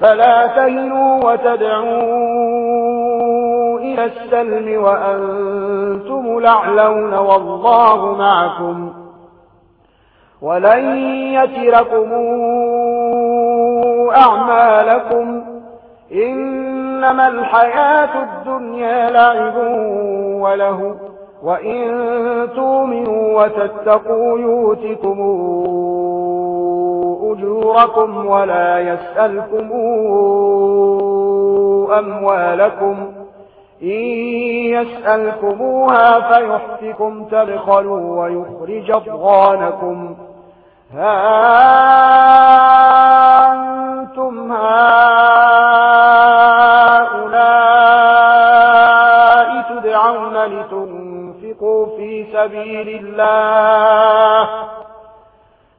فلا تهنوا وتدعوا إلى السلم وأنتم لعلون والله معكم ولن يتركم أعمالكم إنما الحياة الدنيا لعب وله وإن تؤمنوا وتتقوا يوتكمون أجوركم ولا يسألكم أموالكم. إن يسألكموها فيحفكم تبخلوا ويخرج أضغانكم. هذا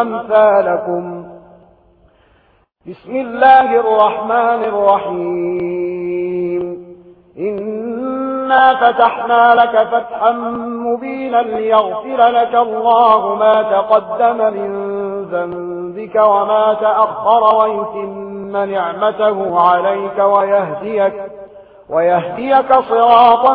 أمثالكم. بسم الله الرحمن الرحيم. إنا فتحنا لك فتحا مبينا ليغفر لك الله ما تقدم من ذنبك وما تأخر ويتم نعمته عليك ويهديك, ويهديك صراطا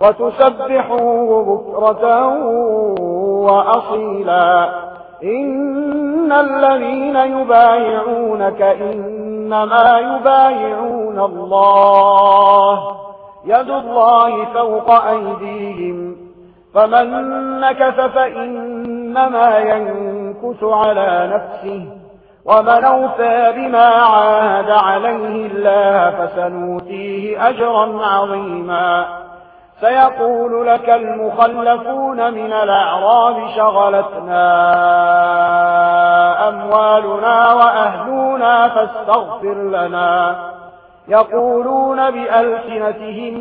وتسبحوه بكرة وأصيلا. إن الذين يبايعونك إنما يبايعون الله. يد الله فوق أيديهم. فمن نكث فإنما ينكث على نفسه. ومن أوفى بما عاد عليه الله فسنوتيه أجرا عظيما. سيقول لك المخلفون من الأعراب شغلتنا أموالنا وأهلنا فاستغفر لنا. يقولون بألسنتهم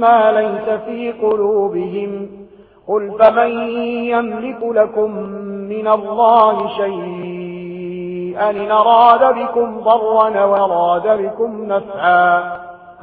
ما ليس في قلوبهم. قل فمن يملك لكم من الله شيئا إن أراد بكم ضرا وراد بكم نفعا.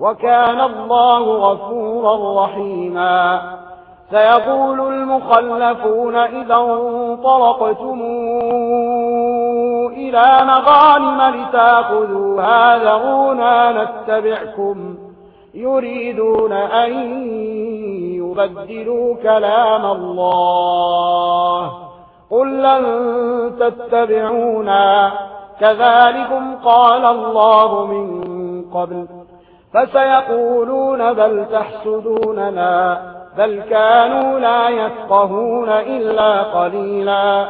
وكان الله غفورا رحيما. سيقول المخلفون إذا انطلقتم إلى مغانم لتاخذوها ذرونا نتبعكم. يريدون أن يبدلوا كلام الله. قل لن تتبعونا. كذلكم قال الله من قبل. فسيقولون بل تحسدوننا بل كانوا لا يفقهون إلا قليلا.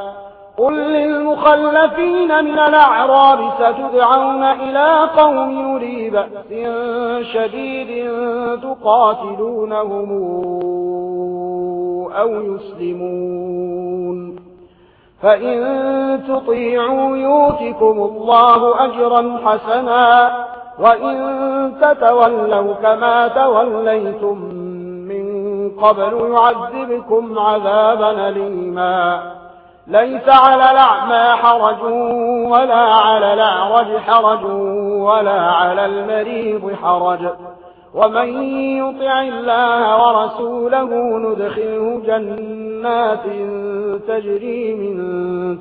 قل للمخلفين من الأعراب ستدعون إلى قوم يري بأس شديد تقاتلونهم أو يسلمون. فإن تطيعوا يوتكم الله أجرا حسنا وإن تتولوا كما توليتم من قبل يعذبكم عذابا ليما ليس على الأعمى حرج ولا على الأعرج حرج ولا على المريض حرج ومن يطع الله ورسوله ندخله جنات تجري من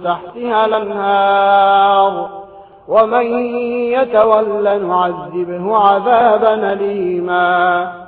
تحتها الانهار ومن يتولى نعذبه عذابا ليما